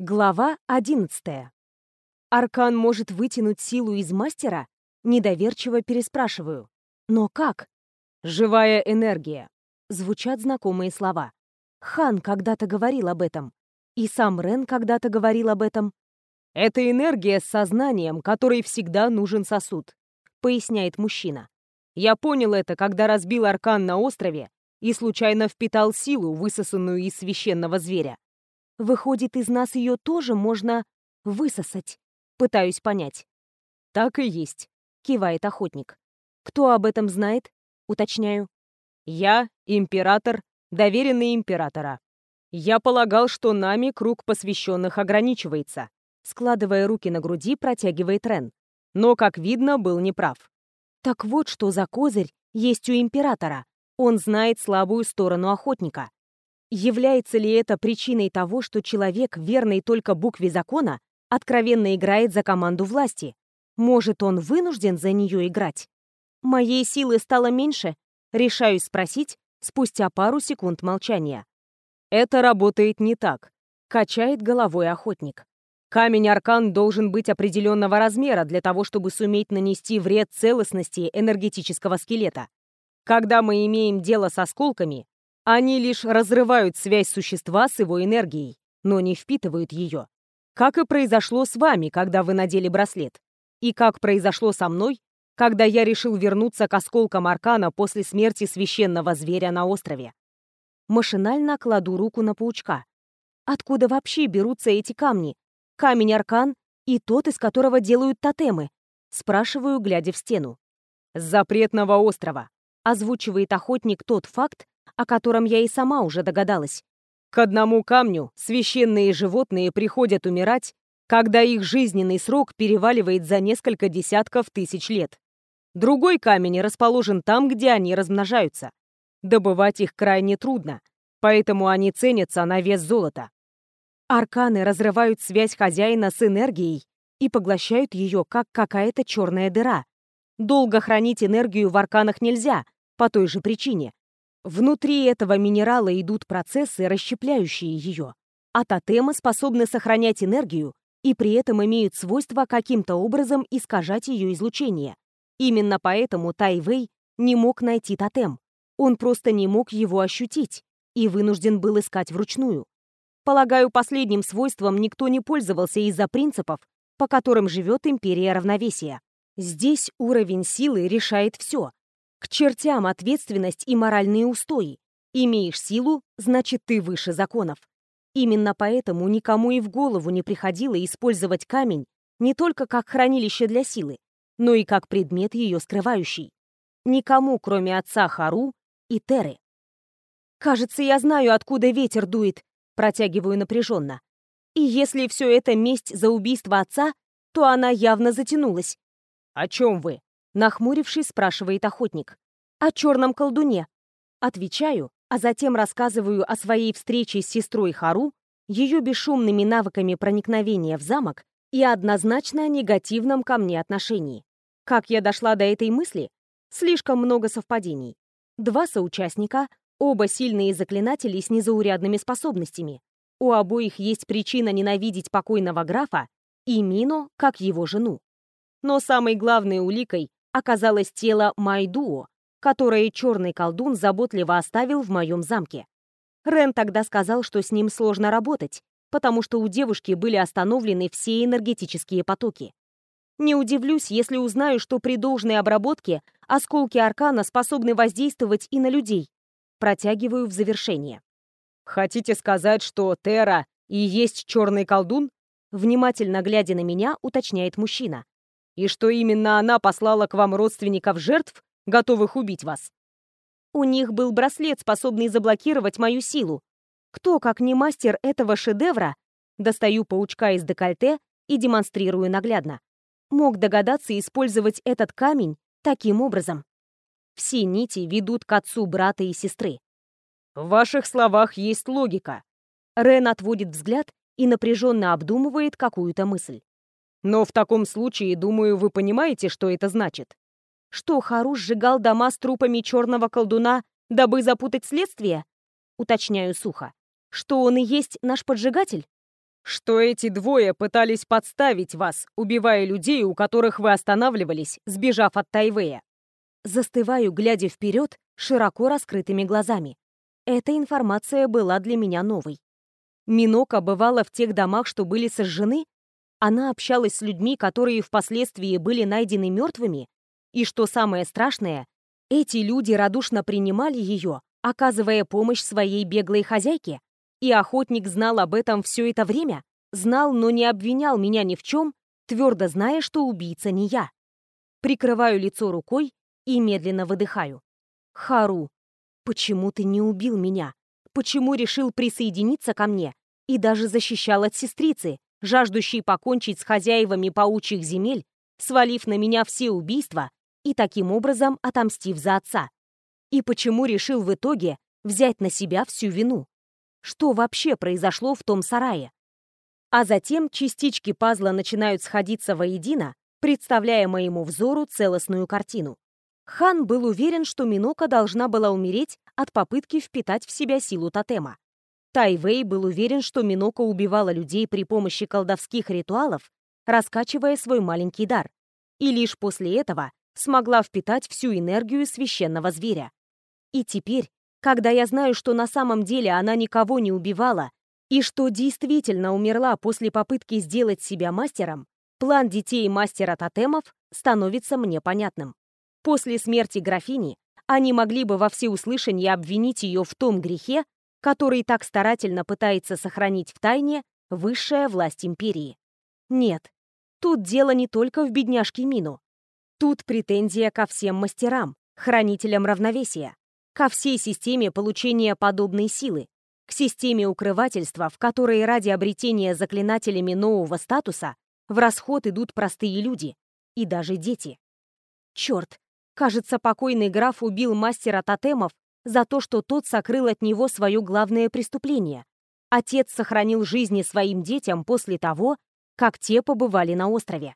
Глава 11. Аркан может вытянуть силу из мастера? Недоверчиво переспрашиваю. Но как? Живая энергия. Звучат знакомые слова. Хан когда-то говорил об этом. И сам Рен когда-то говорил об этом. Это энергия с сознанием, которой всегда нужен сосуд, поясняет мужчина. Я понял это, когда разбил аркан на острове и случайно впитал силу, высосанную из священного зверя. Выходит, из нас ее тоже можно высосать. Пытаюсь понять. Так и есть, кивает охотник. Кто об этом знает? Уточняю. Я, император, доверенный императора. Я полагал, что нами круг посвященных ограничивается. Складывая руки на груди, протягивает Рен. Но, как видно, был неправ. Так вот, что за козырь есть у императора. Он знает слабую сторону охотника. Является ли это причиной того, что человек, верный только букве закона, откровенно играет за команду власти? Может, он вынужден за нее играть? Моей силы стало меньше? Решаюсь спросить спустя пару секунд молчания. Это работает не так, качает головой охотник. Камень-аркан должен быть определенного размера для того, чтобы суметь нанести вред целостности энергетического скелета. Когда мы имеем дело с осколками, они лишь разрывают связь существа с его энергией, но не впитывают ее. Как и произошло с вами, когда вы надели браслет. И как произошло со мной, когда я решил вернуться к осколкам Аркана после смерти священного зверя на острове. Машинально кладу руку на паучка. Откуда вообще берутся эти камни? Камень-аркан и тот, из которого делают тотемы? Спрашиваю, глядя в стену. «С запретного острова», — озвучивает охотник тот факт, о котором я и сама уже догадалась. К одному камню священные животные приходят умирать, когда их жизненный срок переваливает за несколько десятков тысяч лет. Другой камень расположен там, где они размножаются. Добывать их крайне трудно, поэтому они ценятся на вес золота. Арканы разрывают связь хозяина с энергией и поглощают ее, как какая-то черная дыра. Долго хранить энергию в арканах нельзя, по той же причине. Внутри этого минерала идут процессы, расщепляющие ее, а тотемы способны сохранять энергию и при этом имеют свойство каким-то образом искажать ее излучение. Именно поэтому Тайвей не мог найти тотем. Он просто не мог его ощутить и вынужден был искать вручную. Полагаю, последним свойством никто не пользовался из-за принципов, по которым живет империя равновесия. Здесь уровень силы решает все, к чертям ответственность и моральные устои. Имеешь силу, значит, ты выше законов. Именно поэтому никому и в голову не приходило использовать камень не только как хранилище для силы, но и как предмет ее скрывающий. Никому, кроме отца Хару и Теры. «Кажется, я знаю, откуда ветер дует», — протягиваю напряженно. «И если все это месть за убийство отца, то она явно затянулась». «О чем вы?» Нахмурившись, спрашивает охотник. «О черном колдуне». Отвечаю, а затем рассказываю о своей встрече с сестрой Хару, ее бесшумными навыками проникновения в замок и однозначно негативном ко мне отношении. Как я дошла до этой мысли? Слишком много совпадений. Два соучастника, оба сильные заклинатели с незаурядными способностями. У обоих есть причина ненавидеть покойного графа и Мино, как его жену. Но самой главной уликой оказалось тело Майдуо, которое черный колдун заботливо оставил в моем замке. Рен тогда сказал, что с ним сложно работать, потому что у девушки были остановлены все энергетические потоки. Не удивлюсь, если узнаю, что при должной обработке осколки аркана способны воздействовать и на людей. Протягиваю в завершение. «Хотите сказать, что Тера и есть черный колдун?» Внимательно глядя на меня, уточняет мужчина. И что именно она послала к вам родственников жертв, готовых убить вас? У них был браслет, способный заблокировать мою силу. Кто, как не мастер этого шедевра, достаю паучка из декольте и демонстрирую наглядно, мог догадаться использовать этот камень таким образом. Все нити ведут к отцу брата и сестры. В ваших словах есть логика. Рен отводит взгляд и напряженно обдумывает какую-то мысль. Но в таком случае, думаю, вы понимаете, что это значит. Что Хару сжигал дома с трупами черного колдуна, дабы запутать следствие? Уточняю сухо. Что он и есть наш поджигатель? что эти двое пытались подставить вас, убивая людей, у которых вы останавливались, сбежав от Тайвея. Застываю, глядя вперед, широко раскрытыми глазами. Эта информация была для меня новой. Минока бывала в тех домах, что были сожжены. Она общалась с людьми, которые впоследствии были найдены мертвыми. И что самое страшное, эти люди радушно принимали ее, оказывая помощь своей беглой хозяйке. И охотник знал об этом все это время, знал, но не обвинял меня ни в чем, твердо зная, что убийца не я. Прикрываю лицо рукой и медленно выдыхаю. Хару, почему ты не убил меня? Почему решил присоединиться ко мне и даже защищал от сестрицы, жаждущей покончить с хозяевами паучьих земель, свалив на меня все убийства и таким образом отомстив за отца? И почему решил в итоге взять на себя всю вину? что вообще произошло в том сарае. А затем частички пазла начинают сходиться воедино, представляя моему взору целостную картину. Хан был уверен, что Минока должна была умереть от попытки впитать в себя силу тотема. Тайвей был уверен, что Минока убивала людей при помощи колдовских ритуалов, раскачивая свой маленький дар, и лишь после этого смогла впитать всю энергию священного зверя. И теперь когда я знаю, что на самом деле она никого не убивала и что действительно умерла после попытки сделать себя мастером, план детей мастера тотемов становится мне понятным. После смерти графини они могли бы во всеуслышание обвинить ее в том грехе, который так старательно пытается сохранить в тайне высшая власть империи. Нет, тут дело не только в бедняжке Мину. Тут претензия ко всем мастерам, хранителям равновесия ко всей системе получения подобной силы, к системе укрывательства, в которой ради обретения заклинателями нового статуса в расход идут простые люди и даже дети. Черт, кажется, покойный граф убил мастера тотемов за то, что тот сокрыл от него свое главное преступление. Отец сохранил жизни своим детям после того, как те побывали на острове.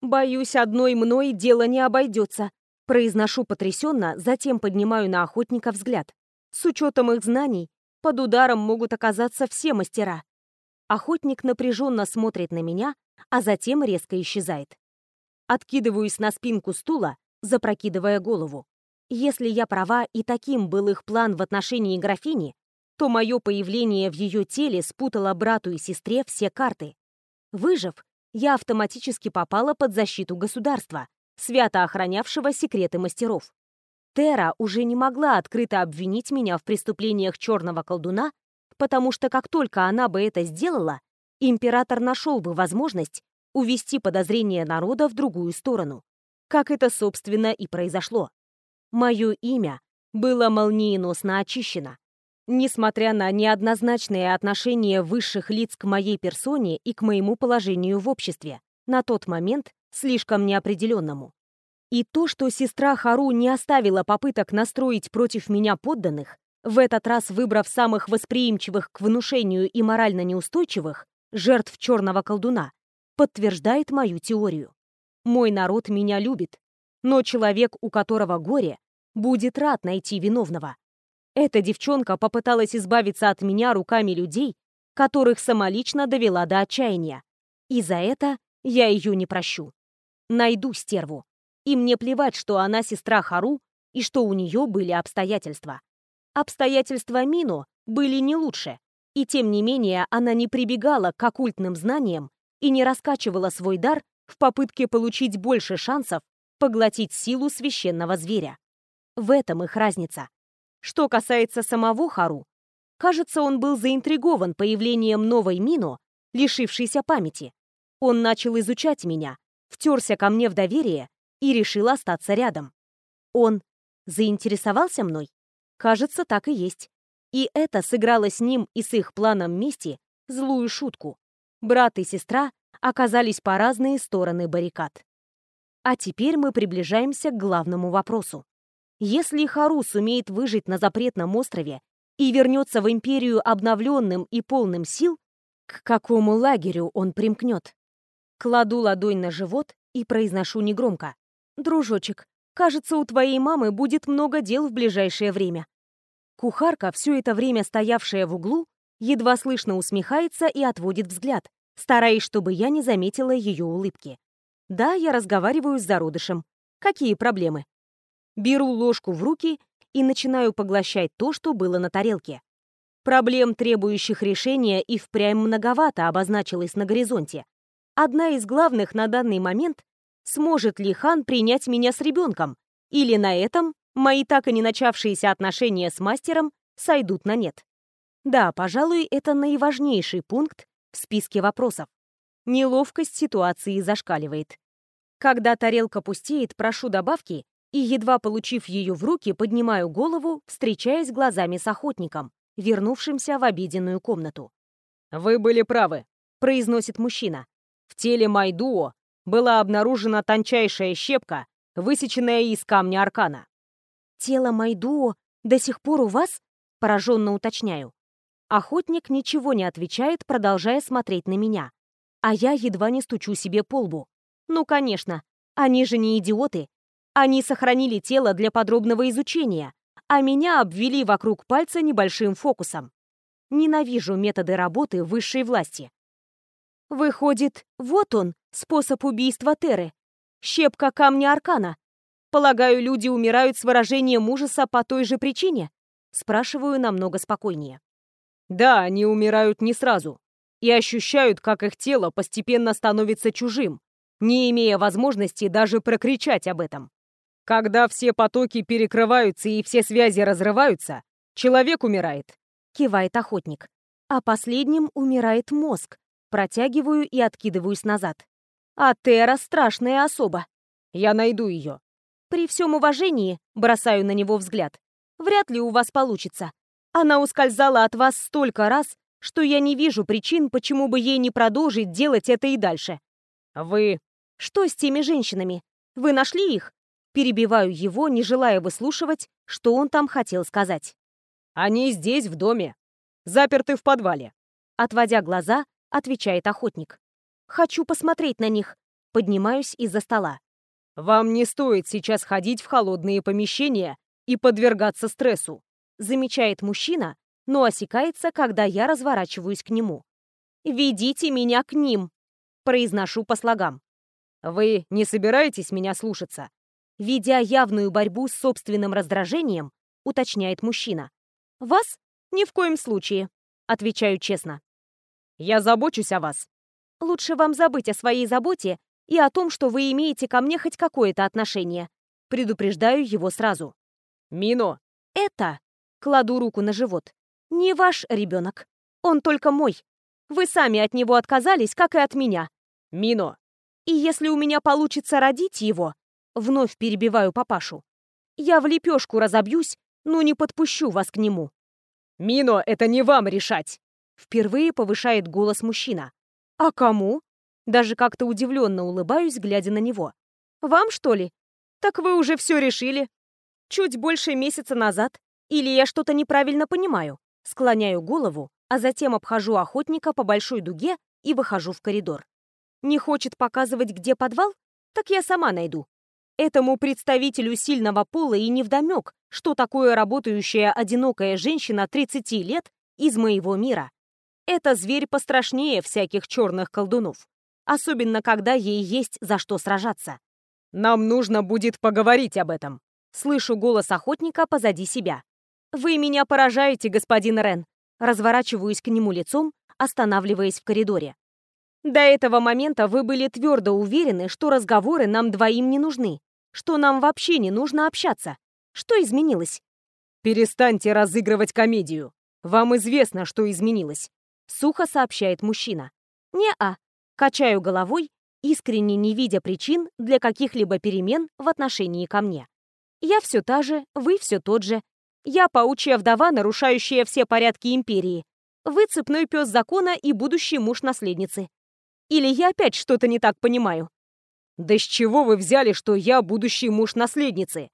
Боюсь, одной мной дело не обойдется. Произношу потрясенно, затем поднимаю на охотника взгляд. С учетом их знаний, под ударом могут оказаться все мастера. Охотник напряженно смотрит на меня, а затем резко исчезает. Откидываюсь на спинку стула, запрокидывая голову. Если я права и таким был их план в отношении графини, то мое появление в ее теле спутало брату и сестре все карты. Выжив, я автоматически попала под защиту государства, свято охранявшего секреты мастеров. Тера уже не могла открыто обвинить меня в преступлениях черного колдуна, потому что как только она бы это сделала, император нашел бы возможность увести подозрения народа в другую сторону. Как это, собственно, и произошло. Мое имя было молниеносно очищено. Несмотря на неоднозначное отношение высших лиц к моей персоне и к моему положению в обществе, на тот момент слишком неопределенному. И то, что сестра Хару не оставила попыток настроить против меня подданных, в этот раз выбрав самых восприимчивых к внушению и морально неустойчивых, жертв черного колдуна, подтверждает мою теорию. Мой народ меня любит, но человек, у которого горе, будет рад найти виновного. Эта девчонка попыталась избавиться от меня руками людей, которых самолично довела до отчаяния. И за это я ее не прощу. Найду стерву. И мне плевать, что она сестра Хару и что у нее были обстоятельства. Обстоятельства Мино были не лучше, и тем не менее она не прибегала к оккультным знаниям и не раскачивала свой дар в попытке получить больше шансов поглотить силу священного зверя. В этом их разница. Что касается самого Хару, кажется, он был заинтригован появлением новой Мино, лишившейся памяти. Он начал изучать меня, втерся ко мне в доверие и решил остаться рядом. Он заинтересовался мной? Кажется, так и есть. И это сыграло с ним и с их планом мести злую шутку. Брат и сестра оказались по разные стороны баррикад. А теперь мы приближаемся к главному вопросу. Если Хару сумеет выжить на запретном острове и вернется в Империю обновленным и полным сил, к какому лагерю он примкнет? Кладу ладонь на живот и произношу негромко. «Дружочек, кажется, у твоей мамы будет много дел в ближайшее время». Кухарка, все это время стоявшая в углу, Едва слышно усмехается и отводит взгляд, стараясь, чтобы я не заметила ее улыбки. Да, я разговариваю с зародышем. Какие проблемы? Беру ложку в руки и начинаю поглощать то, что было на тарелке. Проблем, требующих решения, и впрямь многовато обозначилось на горизонте. Одна из главных на данный момент — сможет ли хан принять меня с ребенком, или на этом мои так и не начавшиеся отношения с мастером сойдут на нет. Да, пожалуй, это наиважнейший пункт в списке вопросов. Неловкость ситуации зашкаливает. Когда тарелка пустеет, прошу добавки и, едва получив ее в руки, поднимаю голову, встречаясь глазами с охотником, вернувшимся в обеденную комнату. «Вы были правы», — произносит мужчина. «В теле Майдуо была обнаружена тончайшая щепка, высеченная из камня аркана». «Тело Майдуо до сих пор у вас?» — пораженно уточняю. Охотник ничего не отвечает, продолжая смотреть на меня. А я едва не стучу себе по лбу. Ну, конечно, они же не идиоты. Они сохранили тело для подробного изучения, а меня обвели вокруг пальца небольшим фокусом. Ненавижу методы работы высшей власти. Выходит, вот он, способ убийства Теры. Щепка камня Аркана. Полагаю, люди умирают с выражением ужаса по той же причине? Спрашиваю намного спокойнее. Да, они умирают не сразу. И ощущают, как их тело постепенно становится чужим, не имея возможности даже прокричать об этом. Когда все потоки перекрываются и все связи разрываются, человек умирает. Кивает охотник. А последним умирает мозг. Протягиваю и откидываюсь назад. А Тера страшная особа. Я найду ее. При всем уважении, бросаю на него взгляд, вряд ли у вас получится. Она ускользала от вас столько раз, что я не вижу причин, почему бы ей не продолжить делать это и дальше. Вы... Что с теми женщинами? Вы нашли их? Перебиваю его, не желая выслушивать, что он там хотел сказать. «Они здесь, в доме. Заперты в подвале». Отводя глаза, отвечает охотник. «Хочу посмотреть на них». Поднимаюсь из-за стола. «Вам не стоит сейчас ходить в холодные помещения и подвергаться стрессу», замечает мужчина, но осекается, когда я разворачиваюсь к нему. «Ведите меня к ним», произношу по слогам. «Вы не собираетесь меня слушаться?» Ведя явную борьбу с собственным раздражением, уточняет мужчина. «Вас? Ни в коем случае», — отвечаю честно. «Я забочусь о вас». «Лучше вам забыть о своей заботе и о том, что вы имеете ко мне хоть какое-то отношение. Предупреждаю его сразу». «Мино!» «Это...» — кладу руку на живот. «Не ваш ребенок. Он только мой. Вы сами от него отказались, как и от меня». «Мино!» «И если у меня получится родить его, Вновь перебиваю папашу. Я в лепешку разобьюсь, но не подпущу вас к нему. «Мино, это не вам решать!» Впервые повышает голос мужчина. «А кому?» Даже как-то удивленно улыбаюсь, глядя на него. «Вам, что ли? Так вы уже все решили. Чуть больше месяца назад. Или я что-то неправильно понимаю?» Склоняю голову, а затем обхожу охотника по большой дуге и выхожу в коридор. Не хочет показывать, где подвал? Так я сама найду. Этому представителю сильного пола и невдомек, что такое работающая одинокая женщина 30 лет из моего мира. Это зверь пострашнее всяких черных колдунов. Особенно, когда ей есть за что сражаться. «Нам нужно будет поговорить об этом», Слышу голос охотника позади себя. «Вы меня поражаете, господин Рен». Разворачиваюсь к нему лицом, останавливаясь в коридоре. До этого момента вы были твердо уверены, что разговоры нам двоим не нужны, что нам вообще не нужно общаться. Что изменилось? Перестаньте разыгрывать комедию. Вам известно, что изменилось. Сухо сообщает мужчина. Не-а. Качаю головой, искренне не видя причин для каких-либо перемен в отношении ко мне. Я все та же, вы все тот же. Я паучья вдова, нарушающая все порядки империи. Вы цепной пес закона и будущий муж наследницы. Или я опять что-то не так понимаю? Да с чего вы взяли, что я будущий муж наследницы?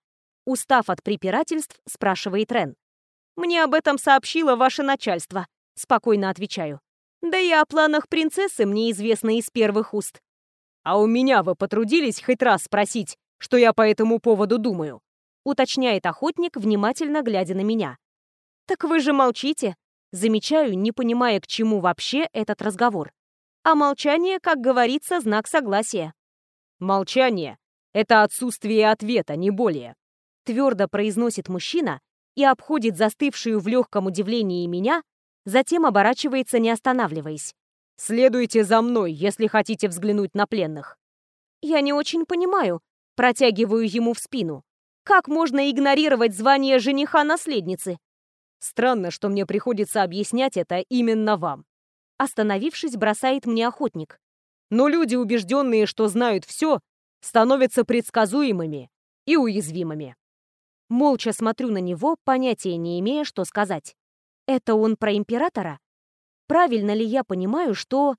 Устав от препирательств, спрашивает Рен. Мне об этом сообщило ваше начальство. Спокойно отвечаю. Да и о планах принцессы мне известно из первых уст. А у меня вы потрудились хоть раз спросить, что я по этому поводу думаю? Уточняет охотник, внимательно глядя на меня. Так вы же молчите. Замечаю, не понимая, к чему вообще этот разговор. А молчание, как говорится, знак согласия. Молчание — это отсутствие ответа, не более. Твердо произносит мужчина и обходит застывшую в легком удивлении меня, затем оборачивается, не останавливаясь. «Следуйте за мной, если хотите взглянуть на пленных». Я не очень понимаю, протягиваю ему в спину. Как можно игнорировать звание жениха-наследницы? Странно, что мне приходится объяснять это именно вам. Остановившись, бросает мне охотник. Но люди, убежденные, что знают все, становятся предсказуемыми и уязвимыми. Молча смотрю на него, понятия не имея, что сказать. Это он про императора? Правильно ли я понимаю, что...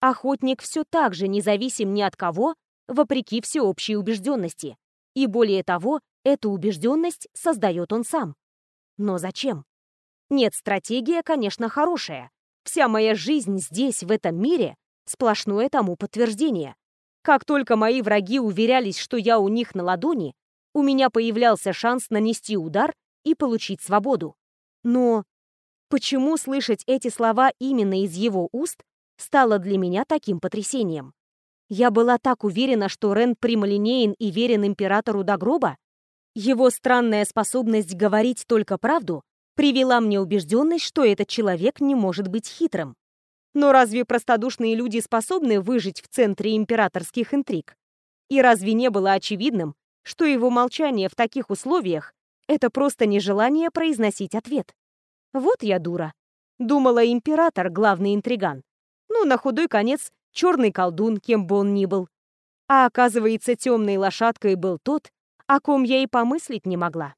Охотник все так же независим ни от кого, вопреки всеобщей убежденности. И более того, эту убежденность создает он сам. Но зачем? Нет, стратегия, конечно, хорошая. Вся моя жизнь здесь, в этом мире, сплошное тому подтверждение. Как только мои враги уверялись, что я у них на ладони, у меня появлялся шанс нанести удар и получить свободу. Но почему слышать эти слова именно из его уст стало для меня таким потрясением? Я была так уверена, что Рен прямолинеен и верен императору до гроба. Его странная способность говорить только правду привела мне убежденность, что этот человек не может быть хитрым. Но разве простодушные люди способны выжить в центре императорских интриг? И разве не было очевидным, что его молчание в таких условиях — это просто нежелание произносить ответ? Вот я дура. Думала, император — главный интриган. Ну, на худой конец, черный колдун, кем бы он ни был. А оказывается, темной лошадкой был тот, о ком я и помыслить не могла.